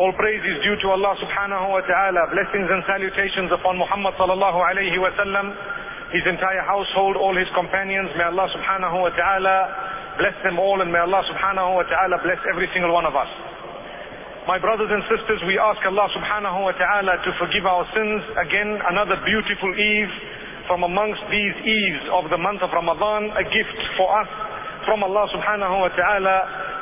All praise is due to Allah subhanahu wa ta'ala. Blessings and salutations upon Muhammad sallallahu alayhi wa sallam, his entire household, all his companions. May Allah subhanahu wa ta'ala bless them all and may Allah subhanahu wa ta'ala bless every single one of us. My brothers and sisters, we ask Allah subhanahu wa ta'ala to forgive our sins. Again, another beautiful eve from amongst these eves of the month of Ramadan, a gift for us from Allah subhanahu wa ta'ala.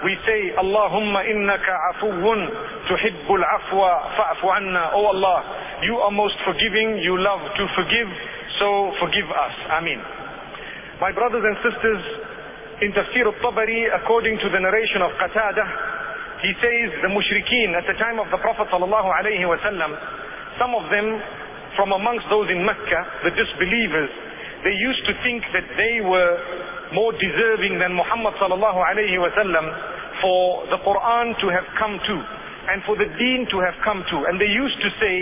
We say, Allahumma innaka afuwun tuhibbul afwa fa'fu anna. Oh Allah, you are most forgiving, you love to forgive, so forgive us. Ameen. My brothers and sisters, in Tafsir al-Tabari, according to the narration of Qatada, he says the mushrikeen at the time of the Prophet sallallahu some of them from amongst those in Mecca, the disbelievers, they used to think that they were more deserving than Muhammad sallallahu alayhi wasallam for the Quran to have come to and for the deen to have come to. And they used to say,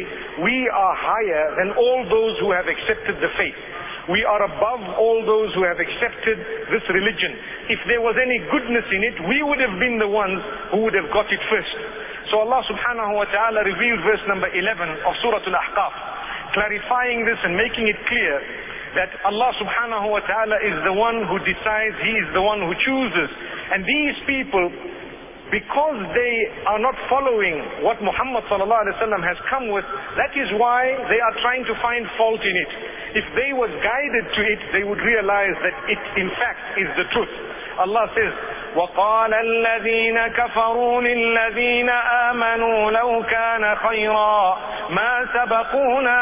we are higher than all those who have accepted the faith. We are above all those who have accepted this religion. If there was any goodness in it, we would have been the ones who would have got it first. So Allah subhanahu wa ta'ala revealed verse number 11 of Surah Al-Ahqaf, clarifying this and making it clear that Allah subhanahu wa ta'ala is the one who decides, He is the one who chooses. And these people, because they are not following what Muhammad sallallahu alaihi wasallam has come with, that is why they are trying to find fault in it. If they were guided to it, they would realize that it in fact is the truth. Allah says, وقال الذين كفروا للذين آمنوا لو كان خيرا ما سبقونا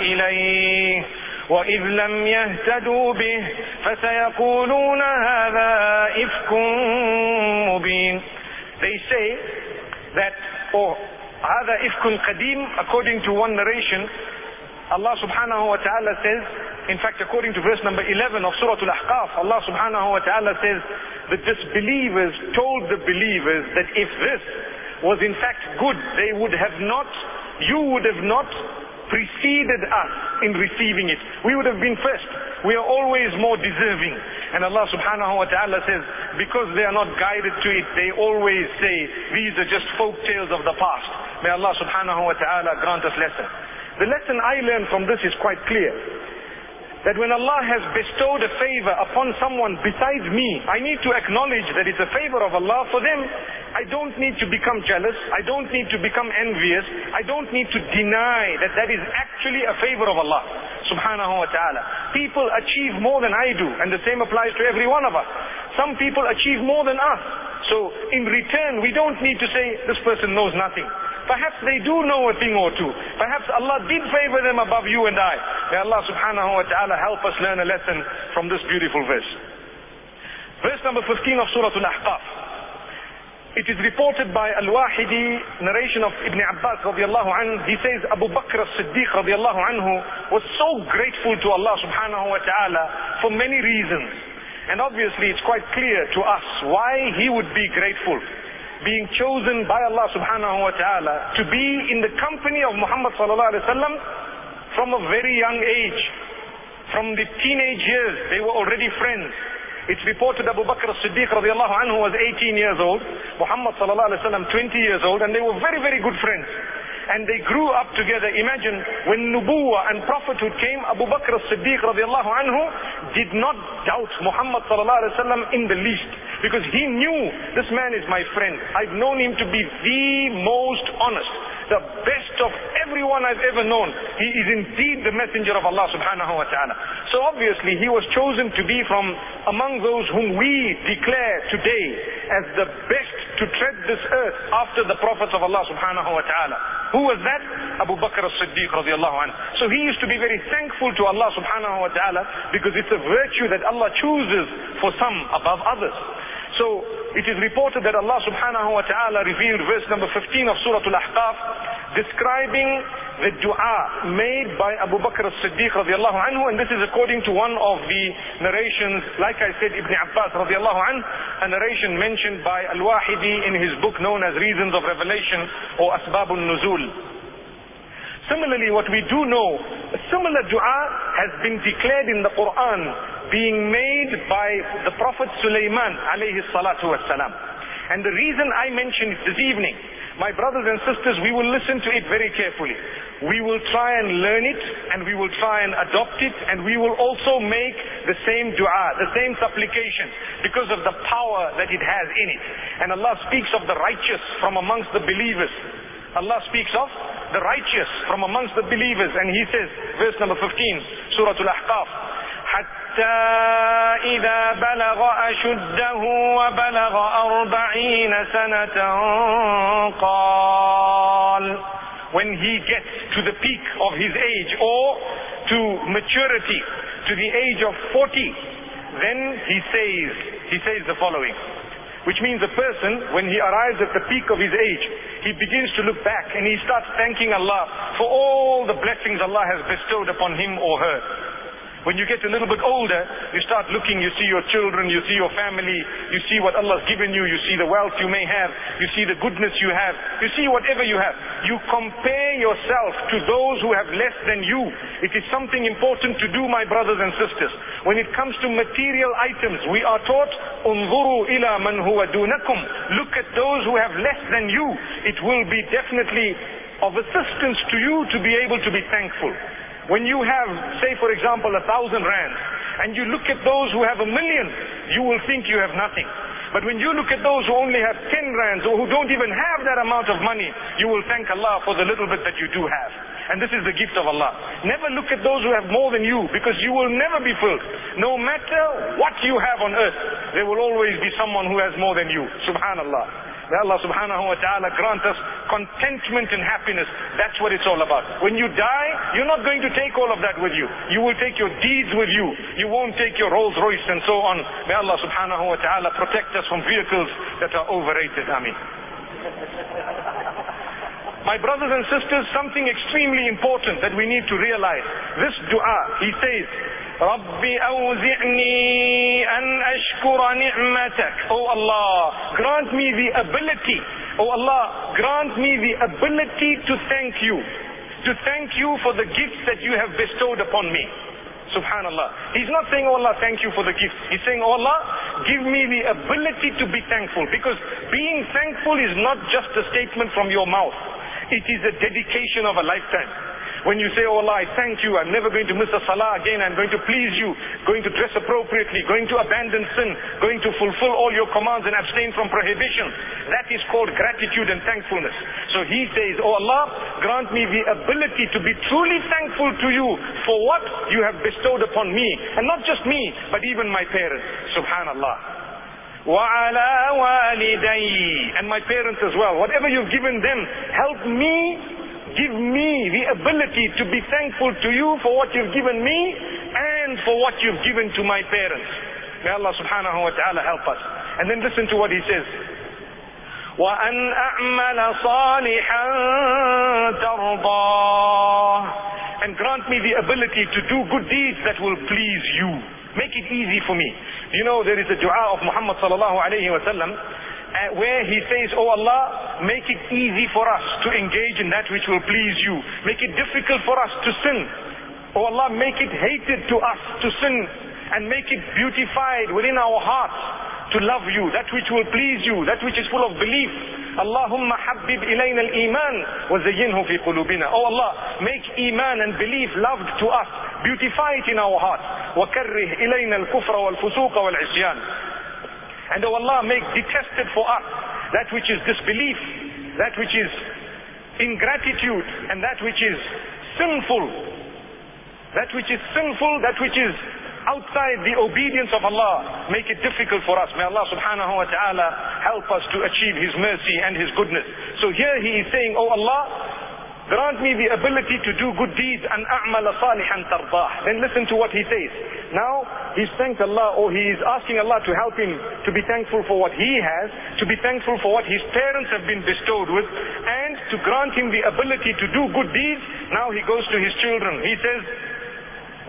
إليه وإذ لم يهتدوا به فسيقولون هذا إفك مبين They say that, oh, هذا إفك قديم according to one narration Allah subhanahu wa ta'ala says in fact according to verse number 11 of Surah Al-Ahqaf Allah subhanahu wa ta'ala says the disbelievers told the believers that if this was in fact good they would have not you would have not preceded us in receiving it. We would have been first. We are always more deserving. And Allah subhanahu wa ta'ala says, because they are not guided to it, they always say, these are just folk tales of the past. May Allah subhanahu wa ta'ala grant us lesson. The lesson I learned from this is quite clear. That when Allah has bestowed a favor upon someone besides me, I need to acknowledge that it's a favor of Allah for them. I don't need to become jealous. I don't need to become envious. I don't need to deny that that is actually a favor of Allah subhanahu wa ta'ala. People achieve more than I do and the same applies to every one of us. Some people achieve more than us. So in return, we don't need to say, this person knows nothing. Perhaps they do know a thing or two. Perhaps Allah did favor them above you and I. May Allah subhanahu wa ta'ala help us learn a lesson from this beautiful verse. Verse number 15 of Surah Al-Ahqaf. It is reported by Al-Wahidi, narration of Ibn Abbas radiallahu anhu. He says Abu Bakr as-Siddiq radiallahu anhu was so grateful to Allah subhanahu wa ta'ala for many reasons. And obviously it's quite clear to us why he would be grateful. Being chosen by Allah subhanahu wa ta'ala to be in the company of Muhammad sallallahu alaihi wasallam from a very young age. From the teenage years, they were already friends. It's reported that Abu Bakr as-Siddiq radiallahu anhu was 18 years old, Muhammad sallallahu alaihi wasallam 20 years old, and they were very, very good friends. And they grew up together. Imagine when nubuwa and prophethood came, Abu Bakr as-Siddiq radiallahu anhu did not doubt Muhammad sallallahu alaihi wasallam in the least. Because he knew this man is my friend. I've known him to be the most honest the best of everyone I've ever known. He is indeed the messenger of Allah subhanahu wa ta'ala. So obviously he was chosen to be from among those whom we declare today as the best to tread this earth after the prophets of Allah subhanahu wa ta'ala. Who was that? Abu Bakr as-Siddiq radiallahu anhu. So he used to be very thankful to Allah subhanahu wa ta'ala because it's a virtue that Allah chooses for some above others. So it is reported that Allah subhanahu wa ta'ala revealed verse number 15 of Surah Al-Ahqaf describing the dua made by Abu Bakr as-Siddiq radiallahu anhu and this is according to one of the narrations like I said Ibn Abbas radiallahu anhu a narration mentioned by Al-Wahidi in his book known as Reasons of Revelation or Asbabun Nuzul Similarly, what we do know, a similar dua has been declared in the Quran being made by the Prophet Sulaiman alayhi salatu wasalam. And the reason I mentioned it this evening, My brothers and sisters, we will listen to it very carefully. We will try and learn it and we will try and adopt it and we will also make the same dua, the same supplication because of the power that it has in it. And Allah speaks of the righteous from amongst the believers. Allah speaks of the righteous from amongst the believers and He says, verse number 15, Surah Al-Ahqaf, حتى إذا بلغ أشده وبلغ أربعين سنة قال when he gets to the peak of his age or to maturity to the age of 40 then he says he says the following which means a person when he arrives at the peak of his age he begins to look back and he starts thanking Allah for all the blessings Allah has bestowed upon him or her when you get a little bit older, you start looking, you see your children, you see your family, you see what Allah's given you, you see the wealth you may have, you see the goodness you have, you see whatever you have. You compare yourself to those who have less than you. It is something important to do, my brothers and sisters. When it comes to material items, we are taught, انظروا إلى من هو دونكم. Look at those who have less than you. It will be definitely of assistance to you to be able to be thankful. When you have, say for example, a thousand rands, and you look at those who have a million, you will think you have nothing. But when you look at those who only have 10 rands or who don't even have that amount of money, you will thank Allah for the little bit that you do have. And this is the gift of Allah. Never look at those who have more than you because you will never be filled. No matter what you have on earth, there will always be someone who has more than you. Subhanallah. May Allah subhanahu wa ta'ala grant us contentment and happiness. That's what it's all about. When you die, you're not going to take all of that with you. You will take your deeds with you. You won't take your Rolls Royce and so on. May Allah subhanahu wa ta'ala protect us from vehicles that are overrated. Ameen. My brothers and sisters, something extremely important that we need to realize. This dua, he says, رب أوزعني أن أشكر نعمتك Oh Allah grant me the ability Oh Allah grant me the ability to thank you to thank you for the gifts that you have bestowed upon me Subhanallah. He's not saying, oh Allah, thank you for the gift. He's saying, oh Allah, give me the ability to be thankful. Because being thankful is not just a statement from your mouth. It is a dedication of a lifetime. When you say, oh Allah, I thank you, I'm never going to miss a salah again, I'm going to please you, going to dress appropriately, going to abandon sin, going to fulfill all your commands and abstain from prohibition. That is called gratitude and thankfulness. So he says, oh Allah, grant me the ability to be truly thankful to you for what you have bestowed upon me. And not just me, but even my parents. Subhanallah. وعلى والدي and my parents as well whatever you've given them help me give me the ability to be thankful to you for what you've given me and for what you've given to my parents. May Allah subhanahu wa ta'ala help us. And then listen to what he says. وأن أعمل صالحا ترضاه and grant me the ability to do good deeds that will please you. Make it easy for me. You know, there is a dua of Muhammad sallallahu alayhi wa sallam uh, where he says, Oh Allah, make it easy for us to engage in that which will please you. Make it difficult for us to sin. Oh Allah, make it hated to us to sin and make it beautified within our hearts to love you, that which will please you, that which is full of belief. Allahumma habbib ilayna al-iman wa zayyinhu fi qulubina. Oh Allah, make iman and belief loved to us. Beautify it in our hearts. وكره إلينا الكفر والفسوق والعصيان and O oh Allah, make detested for us that which is disbelief, that which is ingratitude, and that which is sinful. That which is sinful, that which is outside the obedience of Allah. Make it difficult for us. May Allah subhanahu wa ta'ala help us to achieve His mercy and His goodness. So here He is saying, Oh Allah, Grant me the ability to do good deeds and a'mal salihan tardah. Then listen to what he says. Now, he's thanked Allah or he is asking Allah to help him to be thankful for what he has, to be thankful for what his parents have been bestowed with, and to grant him the ability to do good deeds. Now he goes to his children. He says,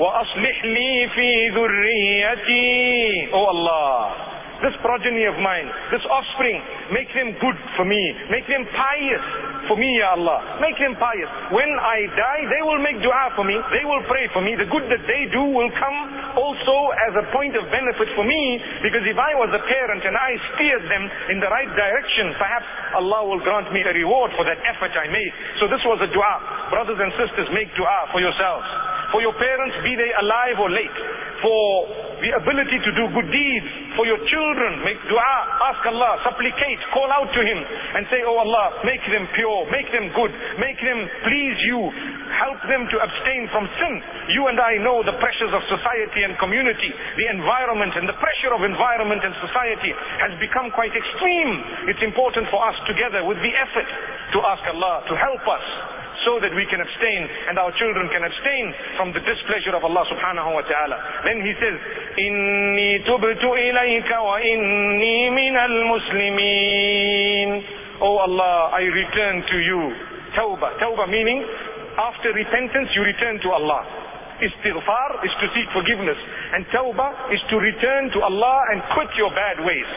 وَأَصْلِحْ لِي فِي ذُرِّيَّتِي Oh Allah, this progeny of mine, this offspring, make them good for me. Make them pious for me, Ya Allah. Make them pious. When I die, they will make dua for me. They will pray for me. The good that they do will come also as a point of benefit for me because if I was a parent and I steered them in the right direction, perhaps Allah will grant me a reward for that effort I made. So this was a dua. Brothers and sisters, make dua for yourselves. For your parents, be they alive or late. For the ability to do good deeds. For your children, make dua, ask Allah, supplicate, call out to Him and say, Oh Allah, make them pure, make them good, make them please you, help them to abstain from sin. You and I know the pressures of society and community, the environment and the pressure of environment and society has become quite extreme. It's important for us together with the effort to ask Allah to help us so that we can abstain and our children can abstain from the displeasure of Allah subhanahu wa ta'ala. Then he says, إِنِّي تُبْتُ إِلَيْكَ وَإِنِّي مِنَ الْمُسْلِمِينَ Oh Allah, I return to you. Tawbah. Tawbah meaning, after repentance you return to Allah. Istighfar is to seek forgiveness. And tawbah is to return to Allah and quit your bad ways.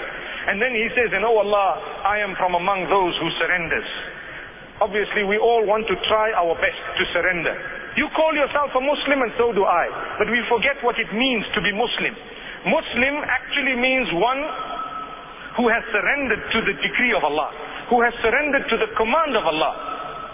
And then he says, and oh Allah, I am from among those who surrenders. Obviously, we all want to try our best to surrender. You call yourself a Muslim and so do I. But we forget what it means to be Muslim. Muslim actually means one who has surrendered to the decree of Allah, who has surrendered to the command of Allah.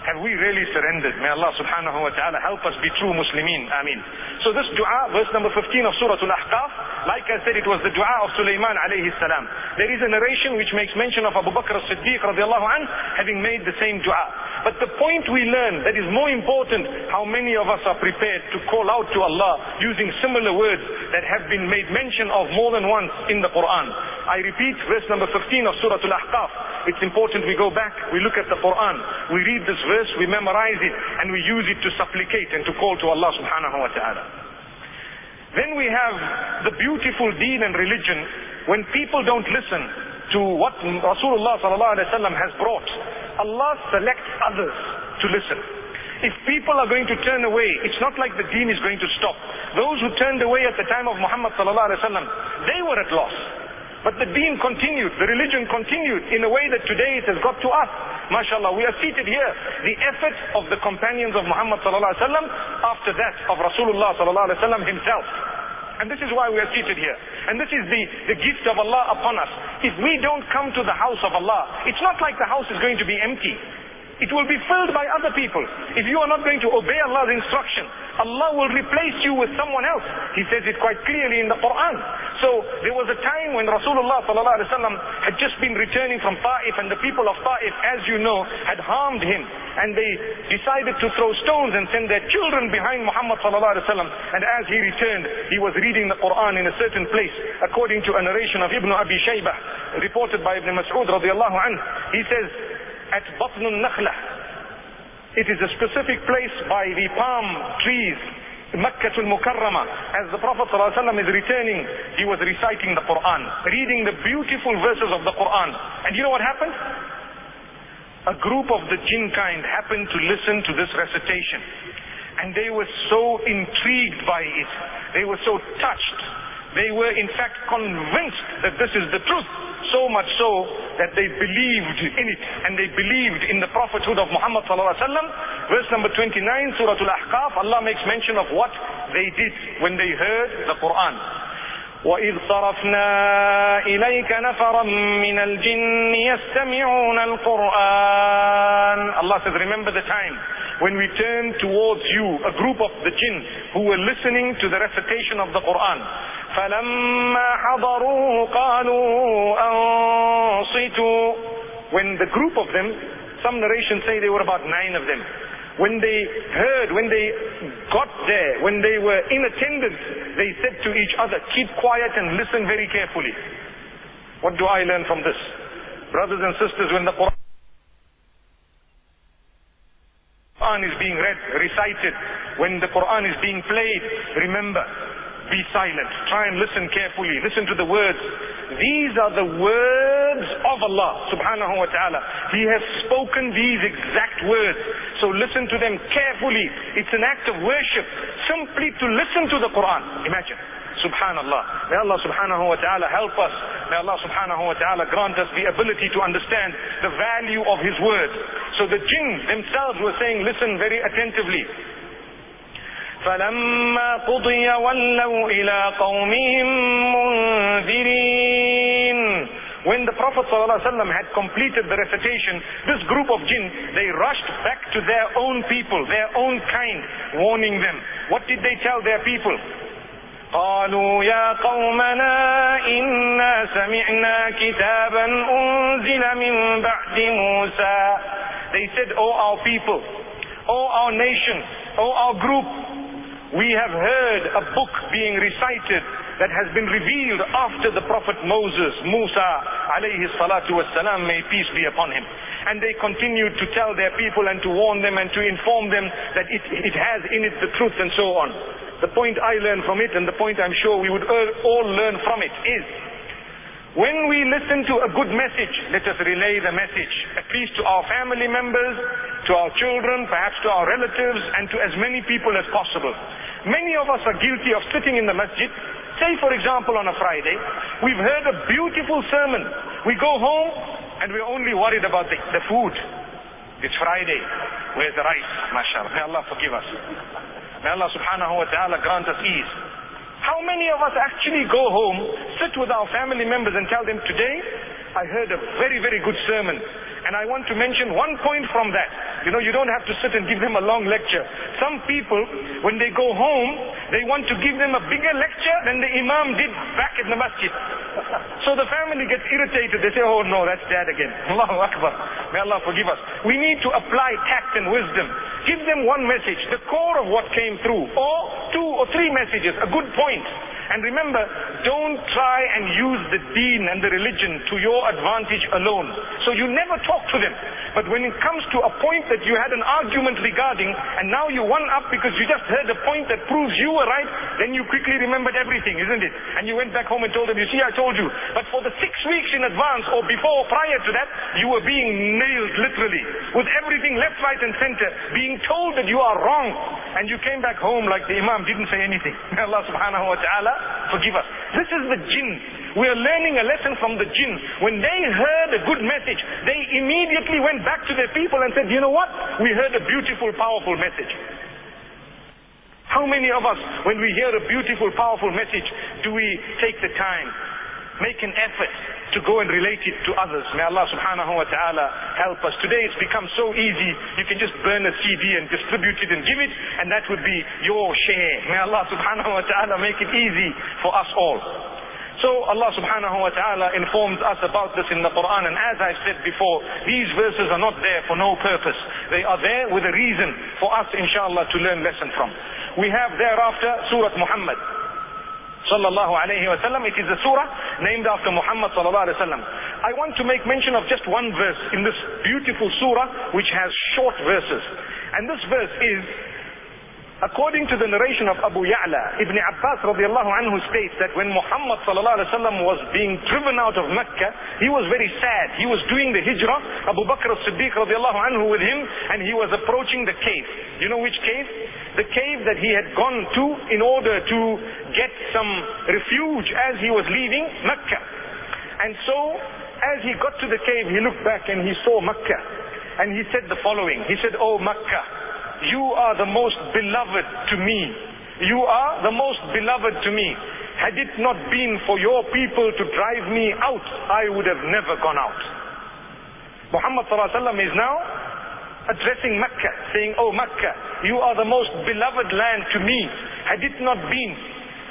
Have we really surrendered? May Allah subhanahu wa ta'ala help us be true Muslimin. Ameen. So this dua, verse number 15 of Surah Al-Ahqaf, like I said, it was the dua of Sulaiman alayhi salam. There is a narration which makes mention of Abu Bakr as-Siddiq radiallahu anh having made the same dua. But the point we learn that is more important, how many of us are prepared to call out to Allah using similar words that have been made mention of more than once in the Quran. I repeat, verse number 15 of Surah Al-Ahqaf. It's important we go back, we look at the Quran, we read this verse, we memorize it, and we use it to supplicate and to call to Allah subhanahu wa ta'ala. Then we have the beautiful deen and religion when people don't listen to what Rasulullah sallallahu alaihi wasallam has brought. Allah selects others to listen. If people are going to turn away, it's not like the deen is going to stop. Those who turned away at the time of Muhammad sallallahu alaihi wasallam, they were at loss. But the deen continued, the religion continued in a way that today it has got to us. MashaAllah, we are seated here. The effort of the companions of Muhammad sallallahu after that of Rasulullah sallallahu himself. And this is why we are seated here. And this is the, the gift of Allah upon us. If we don't come to the house of Allah, it's not like the house is going to be empty. It will be filled by other people. If you are not going to obey Allah's instruction, Allah will replace you with someone else. He says it quite clearly in the Quran. So there was a time when Rasulullah had just been returning from Ta'if and the people of Ta'if, as you know, had harmed him. And they decided to throw stones and send their children behind Muhammad And as he returned, he was reading the Quran in a certain place, according to a narration of Ibn Abi Shaybah, reported by Ibn Mas'ud. He says, at Batnun Nakhla. It is a specific place by the palm trees, Makkah al-Mukarramah. As the Prophet ﷺ is returning, he was reciting the Quran, reading the beautiful verses of the Quran. And you know what happened? A group of the jinn kind happened to listen to this recitation. And they were so intrigued by it. They were so touched. They were in fact convinced that this is the truth. So much so that they believed in it and they believed in the prophethood of Muhammad sallallahu alaihi wasallam. Verse number 29, Surah Al-Ahqaf, Allah makes mention of what they did when they heard the Quran. وإذ صرفنا إليك نفرا من الجن يستمعون القرآن Allah says remember the time when we turned towards you a group of the jinn who were listening to the recitation of the Quran فلما حضروا قالوا أنصتوا when the group of them some narrations say there were about nine of them when they heard, when they got there, when they were in attendance, they said to each other, keep quiet and listen very carefully. What do I learn from this? Brothers and sisters, when the Quran is being read, recited, when the Quran is being played, remember, be silent. Try and listen carefully. Listen to the words. These are the words of Allah subhanahu wa ta'ala. He has spoken these exact words. So listen to them carefully. It's an act of worship simply to listen to the Quran. Imagine. Subhanallah. May Allah subhanahu wa ta'ala help us. May Allah subhanahu wa ta'ala grant us the ability to understand the value of His word. So the jinn themselves were saying, listen very attentively. فلما قضي ولوا إلى قومهم منذرين When the Prophet ﷺ had completed the recitation, this group of jinn, they rushed back to their own people, their own kind, warning them. What did they tell their people? قالوا يا قومنا إنا سمعنا كتابا أنزل من بعد موسى They said, O our people, O our nation, O our group, we have heard a book being recited that has been revealed after the Prophet Moses, Musa alayhi salatu wasalam, may peace be upon him. And they continued to tell their people and to warn them and to inform them that it, it has in it the truth and so on. The point I learned from it and the point I'm sure we would all learn from it is when we listen to a good message, let us relay the message, at least to our family members, to our children, perhaps to our relatives, and to as many people as possible. Many of us are guilty of sitting in the masjid. Say, for example, on a Friday, we've heard a beautiful sermon. We go home and we're only worried about the, the food. It's Friday. Where's the rice? MashaAllah. May Allah forgive us. May Allah subhanahu wa ta'ala grant us ease. How many of us actually go home, sit with our family members and tell them, today I heard a very, very good sermon. And I want to mention one point from that. You know, you don't have to sit and give them a long lecture. Some people, when they go home, they want to give them a bigger lecture than the Imam did back in the masjid. So the family gets irritated. They say, oh no, that's dad again. Allahu Akbar. May Allah forgive us. We need to apply tact and wisdom. Give them one message, the core of what came through, or two or three messages, a good point. And remember, don't try and use the deen and the religion to your advantage alone. So you never talk to them. But when it comes to a point that you had an argument regarding, and now you won up because you just heard a point that proves you were right, then you quickly remembered everything, isn't it? And you went back home and told them, you see, I told you. But for the six weeks in advance or before, prior to that, you were being nailed literally. With everything left, right and center, being told that you are wrong. And you came back home like the Imam didn't say anything. Allah subhanahu wa ta'ala forgive us. This is the jinn. We are learning a lesson from the jinn. When they heard a good message, they immediately went back to their people and said, you know what? We heard a beautiful, powerful message. How many of us, when we hear a beautiful, powerful message, do we take the time, make an effort to go and relate it to others? May Allah subhanahu wa ta'ala help us. Today it's become so easy, you can just burn a CD and distribute it and give it, and that would be your share. May Allah subhanahu wa ta'ala make it easy for us all. So Allah subhanahu wa ta'ala informs us about this in the Quran and as I've said before, these verses are not there for no purpose. They are there with a reason for us inshallah to learn lesson from. We have thereafter Surah Muhammad. Sallallahu alayhi wa sallam. It is a surah named after Muhammad sallallahu alayhi wa sallam. I want to make mention of just one verse in this beautiful surah which has short verses. And this verse is According to the narration of Abu Ya'la, Ibn Abbas radiallahu anhu states that when Muhammad sallallahu wasallam was being driven out of Mecca, he was very sad. He was doing the hijrah, Abu Bakr as-Siddiq radiallahu anhu with him, and he was approaching the cave. You know which cave? The cave that he had gone to in order to get some refuge as he was leaving Mecca. And so, as he got to the cave, he looked back and he saw Mecca. And he said the following. He said, Oh Mecca, you are the most beloved to me. You are the most beloved to me. Had it not been for your people to drive me out, I would have never gone out. Muhammad is now addressing Mecca, saying, Oh Mecca, you are the most beloved land to me. Had it not been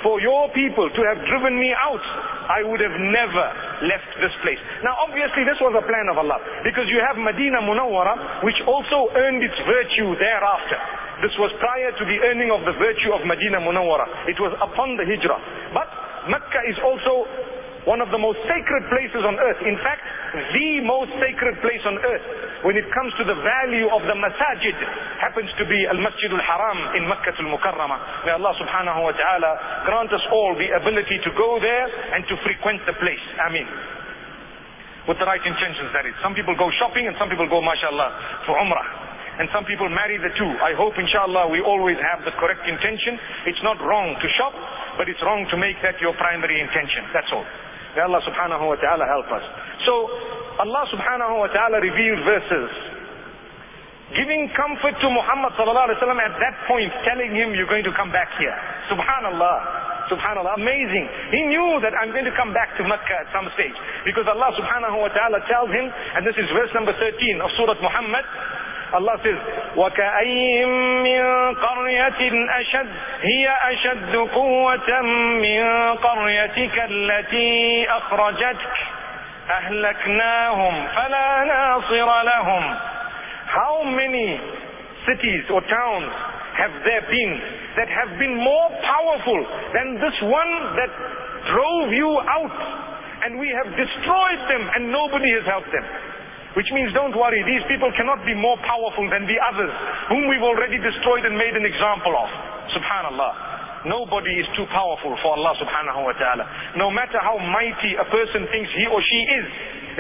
for your people to have driven me out, I would have never left this place. Now obviously this was a plan of Allah because you have Medina Munawwara which also earned its virtue thereafter. This was prior to the earning of the virtue of Medina Munawwara. It was upon the hijrah. But Mecca is also one of the most sacred places on earth. In fact, the most sacred place on earth when it comes to the value of the masajid happens to be Al-Masjid Al-Haram in Makkah Al-Mukarramah. May Allah subhanahu wa ta'ala grant us all the ability to go there and to frequent the place. Ameen. With the right intentions that is. Some people go shopping and some people go mashallah for umrah and some people marry the two. I hope inshallah we always have the correct intention. It's not wrong to shop, but it's wrong to make that your primary intention. That's all. May Allah subhanahu wa ta'ala help us. So Allah subhanahu wa ta'ala revealed verses giving comfort to Muhammad sallallahu alaihi wasallam at that point, telling him you're going to come back here. Subhanallah. Subhanallah. Amazing. He knew that I'm going to come back to Mecca at some stage. Because Allah subhanahu wa ta'ala tells him, and this is verse number 13 of Surah Muhammad, Allah says, وَكَأَيِّن مِّن قَرْيَةٍ أَشَدْ هِيَ أَشَدُّ قُوَّةً مِّن قَرْيَتِكَ الَّتِي أَخْرَجَتْكَ أَهْلَكْنَاهُمْ فَلَا نَاصِرَ لَهُمْ How many cities or towns have there been that have been more powerful than this one that drove you out and we have destroyed them and nobody has helped them. Which means don't worry, these people cannot be more powerful than the others whom we've already destroyed and made an example of. Subhanallah. Nobody is too powerful for Allah subhanahu wa ta'ala. No matter how mighty a person thinks he or she is.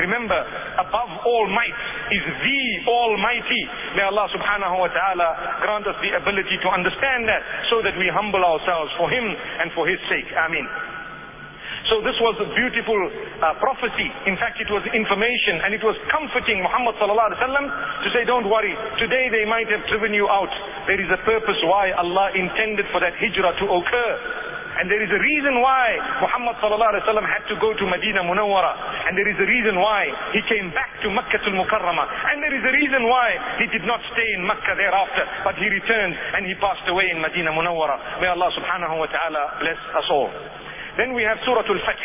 Remember, above all might is the Almighty. May Allah subhanahu wa ta'ala grant us the ability to understand that so that we humble ourselves for Him and for His sake. Ameen. So this was a beautiful uh, prophecy. In fact, it was information and it was comforting Muhammad sallallahu alaihi wasallam to say, don't worry. Today they might have driven you out. There is a purpose why Allah intended for that hijrah to occur. And there is a reason why Muhammad sallallahu alaihi wasallam had to go to Medina Munawwara. And there is a reason why he came back to Makkah al-Mukarramah. And there is a reason why he did not stay in Makkah thereafter, but he returned and he passed away in Medina Munawwara. May Allah subhanahu wa ta'ala bless us all. Then we have Surah Al-Fath.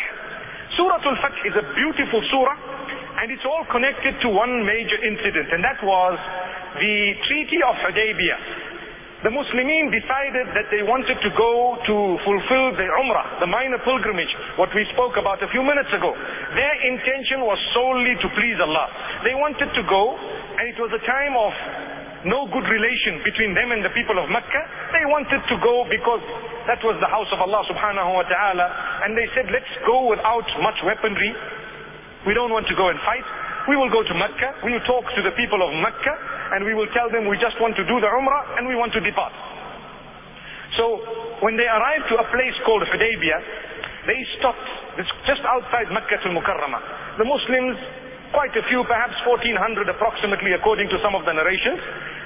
Surah Al-Fath is a beautiful surah and it's all connected to one major incident and that was the Treaty of Hudaybiyah. The Muslimin decided that they wanted to go to fulfill the Umrah, the minor pilgrimage, what we spoke about a few minutes ago. Their intention was solely to please Allah. They wanted to go and it was a time of no good relation between them and the people of Mecca. They wanted to go because that was the house of Allah subhanahu wa ta'ala. And they said, let's go without much weaponry. We don't want to go and fight. We will go to Mecca. We will talk to the people of Mecca. And we will tell them we just want to do the Umrah and we want to depart. So when they arrived to a place called Hudaybiyah, they stopped just outside Mecca al-Mukarramah. The Muslims quite a few, perhaps 1400 approximately according to some of the narrations.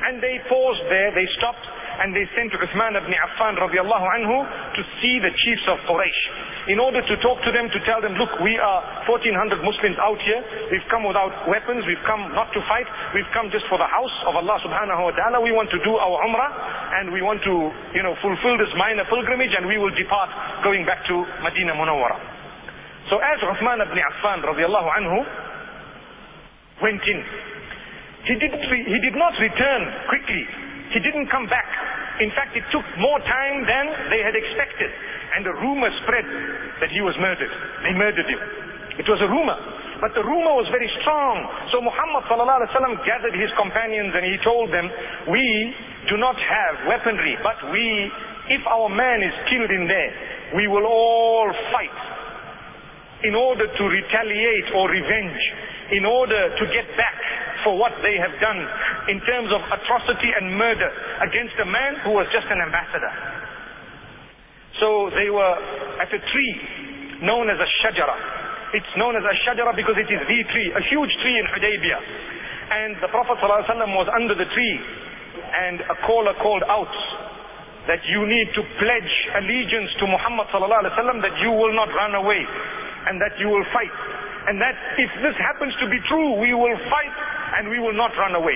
And they paused there, they stopped, and they sent to Uthman ibn Affan radiallahu anhu to see the chiefs of Quraysh. In order to talk to them, to tell them, look, we are 1400 Muslims out here. We've come without weapons. We've come not to fight. We've come just for the house of Allah subhanahu wa ta'ala. We want to do our umrah and we want to, you know, fulfill this minor pilgrimage and we will depart going back to Medina Munawwara. So as Uthman ibn Affan radiallahu anhu went in, he did, he did not return quickly. He didn't come back. In fact, it took more time than they had expected. And the rumor spread that he was murdered. They murdered him. It was a rumor. But the rumor was very strong. So Muhammad ﷺ gathered his companions and he told them, we do not have weaponry, but we, if our man is killed in there, we will all fight in order to retaliate or revenge, in order to get back for what they have done in terms of atrocity and murder against a man who was just an ambassador. So they were at a tree known as a shajara. It's known as a shajara because it is the tree, a huge tree in Hudaybiyah. And the Prophet ﷺ was under the tree and a caller called out that you need to pledge allegiance to Muhammad ﷺ that you will not run away and that you will fight. And that if this happens to be true, we will fight and we will not run away.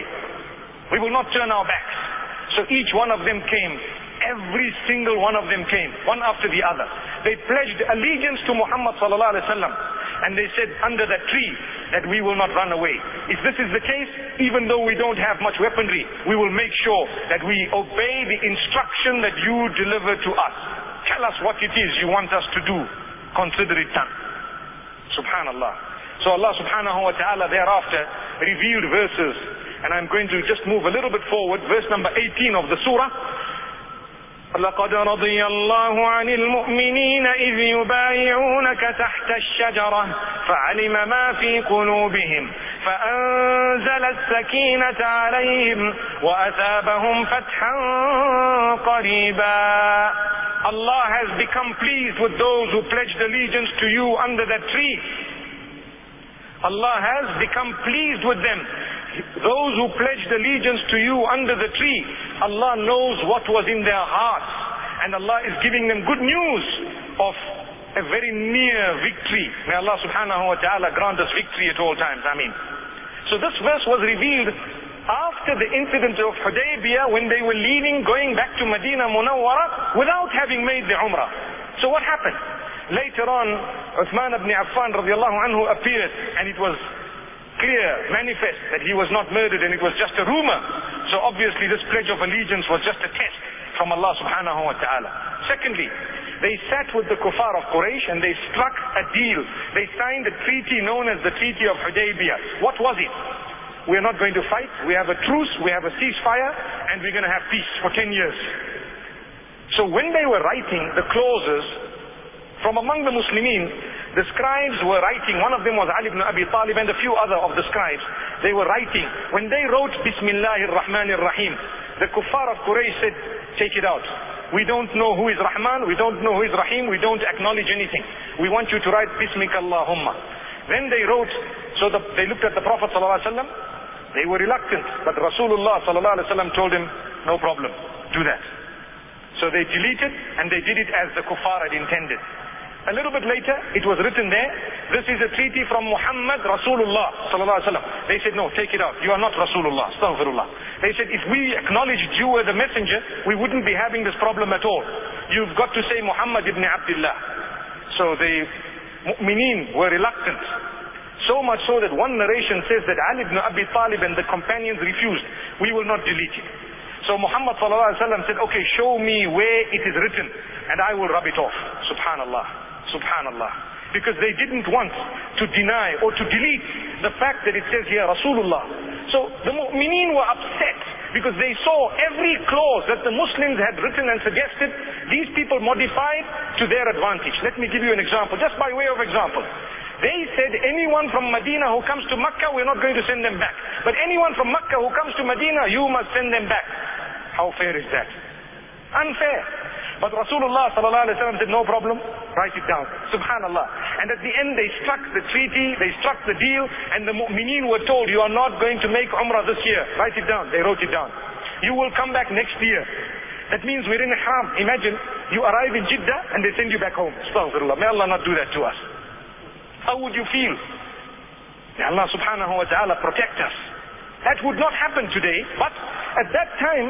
We will not turn our backs. So each one of them came. Every single one of them came, one after the other. They pledged allegiance to Muhammad sallallahu alaihi wasallam. And they said under that tree that we will not run away. If this is the case, even though we don't have much weaponry, we will make sure that we obey the instruction that you deliver to us. Tell us what it is you want us to do. Consider it done. Subhanallah. So Allah subhanahu wa ta'ala thereafter revealed verses. And I'm going to just move a little bit forward. Verse number 18 of the surah. لقد رضي الله عن المؤمنين إذ يبايعونك تحت الشجرة فعلم ما في قلوبهم فأنزل السكينة عليهم وأثابهم فتحا قريبا Allah has become pleased with those who pledged allegiance to you under that tree. Allah has become pleased with them. those who pledged allegiance to you under the tree, Allah knows what was in their hearts. And Allah is giving them good news of a very near victory. May Allah subhanahu wa ta'ala grant us victory at all times. Ameen. So this verse was revealed after the incident of Hudaybiyah when they were leaving, going back to Medina Munawwara without having made the Umrah. So what happened? Later on, Uthman ibn Affan radiallahu anhu appeared and it was clear, manifest that he was not murdered and it was just a rumor. So obviously this pledge of allegiance was just a test from Allah subhanahu wa ta'ala. Secondly, they sat with the kuffar of Quraysh and they struck a deal. They signed a treaty known as the Treaty of Hudaybiyah. What was it? We are not going to fight. We have a truce. We have a ceasefire and we're going to have peace for 10 years. So when they were writing the clauses from among the Muslimin, the scribes were writing, one of them was Ali ibn Abi Talib and a few other of the scribes. They were writing. When they wrote Bismillahir Rahmanir Rahim, the kuffar of Quraysh said, take it out. We don't know who is Rahman, we don't know who is Rahim, we don't acknowledge anything. We want you to write Bismika Allahumma. Then they wrote, so the, they looked at the Prophet ﷺ, they were reluctant, but Rasulullah ﷺ told him, no problem, do that. So they deleted and they did it as the kuffar had intended. A little bit later, it was written there, this is a treaty from Muhammad Rasulullah sallallahu. They said, no, take it out. You are not Rasulullah, astaghfirullah. They said, if we acknowledged you were the messenger, we wouldn't be having this problem at all. You've got to say Muhammad ibn Abdullah. So the mu'mineen were reluctant. So much so that one narration says that Ali ibn Abi Talib and the companions refused. We will not delete it. So Muhammad said, okay, show me where it is written and I will rub it off. Subhanallah. Subhanallah. Because they didn't want to deny or to delete the fact that it says here Rasulullah. So the mu'mineen were upset because they saw every clause that the Muslims had written and suggested, these people modified to their advantage. Let me give you an example, just by way of example. They said anyone from Medina who comes to Mecca, we're not going to send them back. But anyone from Mecca who comes to Medina, you must send them back. How fair is that? Unfair. But Rasulullah sallallahu said, no problem, write it down. Subhanallah. And at the end they struck the treaty, they struck the deal, and the mu'mineen were told, you are not going to make Umrah this year. Write it down. They wrote it down. You will come back next year. That means we're in Ihram. Imagine, you arrive in Jeddah and they send you back home. Astaghfirullah. May Allah not do that to us. How would you feel? May Allah subhanahu wa ta'ala protect us. That would not happen today, but at that time,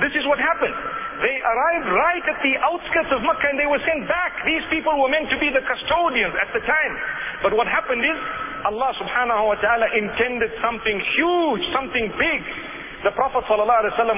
this is what happened. They arrived right at the outskirts of Mecca and they were sent back. These people were meant to be the custodians at the time. But what happened is, Allah subhanahu wa ta'ala intended something huge, something big. The Prophet ﷺ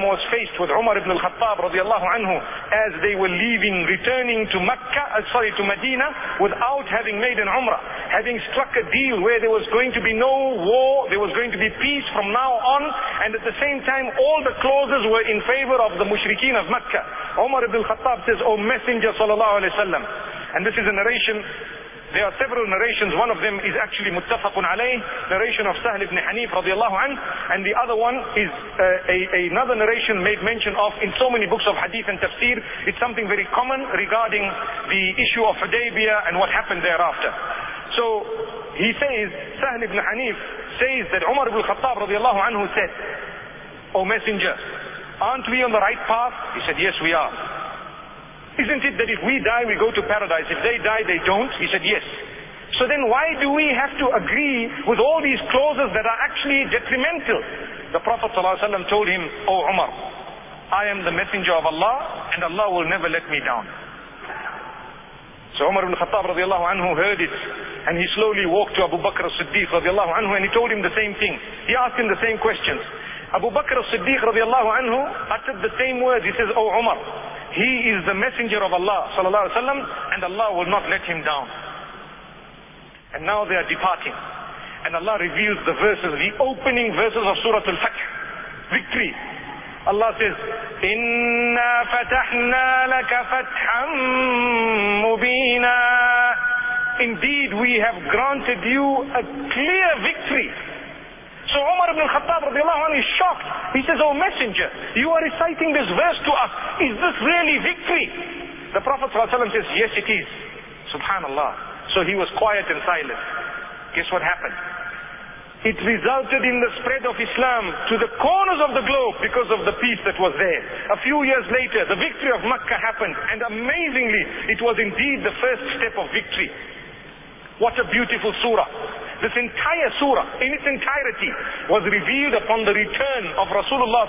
was faced with Umar ibn al-Khattab anhu as they were leaving, returning to Mecca, uh, sorry, to Medina without having made an Umrah. Having struck a deal where there was going to be no war, there was going to be peace from now on, and at the same time all the clauses were in favor of the mushrikeen of Mecca. Umar ibn al-Khattab says, O Messenger wa and this is a narration there are several narrations. One of them is actually muttafaqun alayh, narration of Sahl ibn Hanif radiallahu anh, and the other one is uh, a, another narration made mention of in so many books of hadith and tafsir. It's something very common regarding the issue of Hudaybiyah and what happened thereafter. So he says, Sahl ibn Hanif says that Umar ibn Khattab radiallahu anhu said, O messenger, aren't we on the right path? He said, yes we are. Isn't it that if we die, we go to paradise? If they die, they don't? He said, yes. So then why do we have to agree with all these clauses that are actually detrimental? The Prophet ﷺ told him, Oh Umar, I am the messenger of Allah and Allah will never let me down. So Umar ibn Khattab anhu heard it and he slowly walked to Abu Bakr as-Siddiq anhu and he told him the same thing. He asked him the same questions. Abu Bakr as-Siddiq anhu uttered the same words. He says, Oh Umar, he is the messenger of Allah sallallahu alaihi wasallam and Allah will not let him down. And now they are departing. And Allah reveals the verses, the opening verses of Surah Al-Fath. Victory. Allah says, Inna fatahna لَكَ Indeed, we have granted you a clear victory. So Umar ibn Khattab radiallahu is shocked. He says, Oh messenger, you are reciting this verse to us. Is this really victory? The Prophet says, yes it is. Subhanallah. So he was quiet and silent. Guess what happened? It resulted in the spread of Islam to the corners of the globe because of the peace that was there. A few years later, the victory of Makkah happened, and amazingly, it was indeed the first step of victory. What a beautiful surah. This entire surah, in its entirety, was revealed upon the return of Rasulullah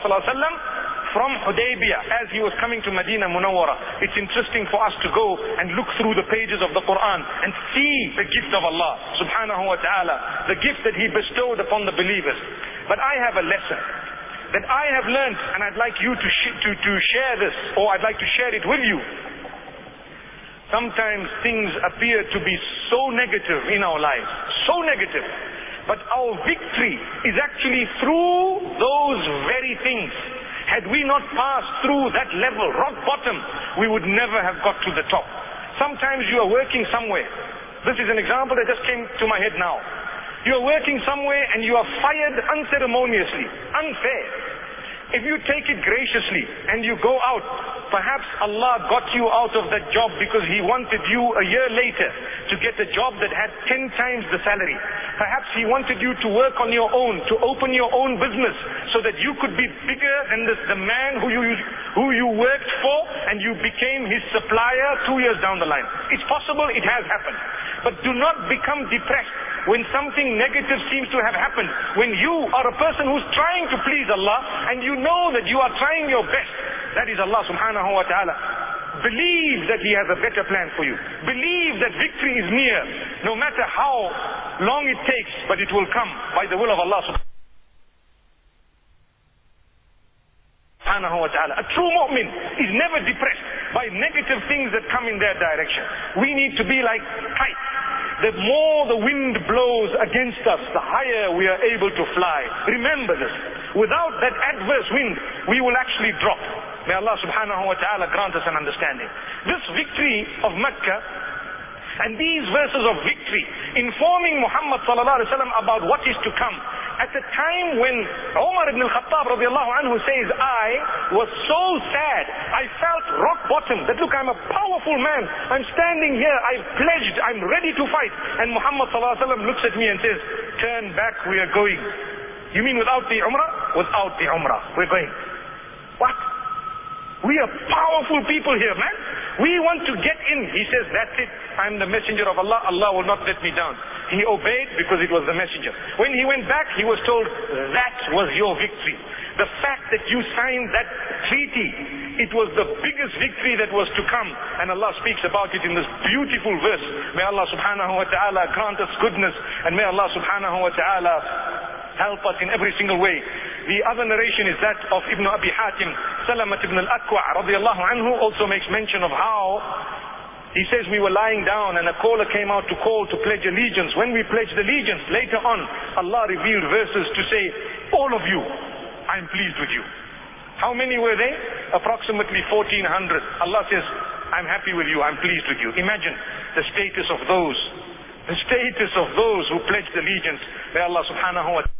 from Hudaybiyah as he was coming to Medina Munawwara. It's interesting for us to go and look through the pages of the Quran and see the gift of Allah subhanahu wa ta'ala, the gift that he bestowed upon the believers. But I have a lesson that I have learned and I'd like you to, to, to share this or I'd like to share it with you. Sometimes things appear to be so negative in our lives, so negative. But our victory is actually through those very things had we not passed through that level, rock bottom, we would never have got to the top. Sometimes you are working somewhere. This is an example that just came to my head now. You are working somewhere and you are fired unceremoniously, unfair. If you take it graciously and you go out, perhaps Allah got you out of that job because He wanted you a year later to get a job that had ten times the salary. Perhaps He wanted you to work on your own, to open your own business so that you could be bigger than the, the man who you, who you worked for and you became his supplier two years down the line. It's possible, it has happened. But do not become depressed when something negative seems to have happened. When you are a person who's trying to please Allah and you know that you are trying your best. That is Allah subhanahu wa ta'ala. Believe that He has a better plan for you. Believe that victory is near, no matter how long it takes, but it will come by the will of Allah subhanahu wa ta'ala. A true mu'min is never depressed by negative things that come in their direction. We need to be like kites the more the wind blows against us, the higher we are able to fly. Remember this. Without that adverse wind, we will actually drop. May Allah subhanahu wa ta'ala grant us an understanding. This victory of Mecca and these verses of victory informing Muhammad sallallahu alaihi wasallam about what is to come at the time when Umar ibn al-Khattab radiallahu anhu says, I was so sad, I felt rock bottom, that look, I'm a powerful man, I'm standing here, I've pledged, I'm ready to fight. And Muhammad sallallahu alaihi wasallam looks at me and says, turn back, we are going. You mean without the Umrah? Without the Umrah, we're going. What? We are powerful people here, man. We want to get in. He says, that's it. I'm the messenger of Allah. Allah will not let me down. He obeyed because it was the messenger. When he went back, he was told, that was your victory. The fact that you signed that treaty, it was the biggest victory that was to come. And Allah speaks about it in this beautiful verse. May Allah subhanahu wa ta'ala grant us goodness and may Allah subhanahu wa ta'ala help us in every single way. The other narration is that of Ibn Abi Hatim, Salamat ibn al-Akwa radiallahu anhu also makes mention of how he says we were lying down and a caller came out to call to pledge allegiance. When we pledged allegiance, later on, Allah revealed verses to say, all of you, I'm pleased with you. How many were they? Approximately 1400. Allah says, I'm happy with you, I'm pleased with you. Imagine the status of those, the status of those who pledged allegiance. May Allah subhanahu wa ta'ala